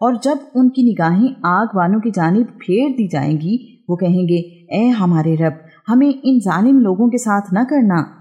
और जब उनकी निगाहें आग वालों की जानब फेर दी जाएँगी, वो कहेंगे ए हमारे रब, हमें इन जालिम लोगों के साथ न करना।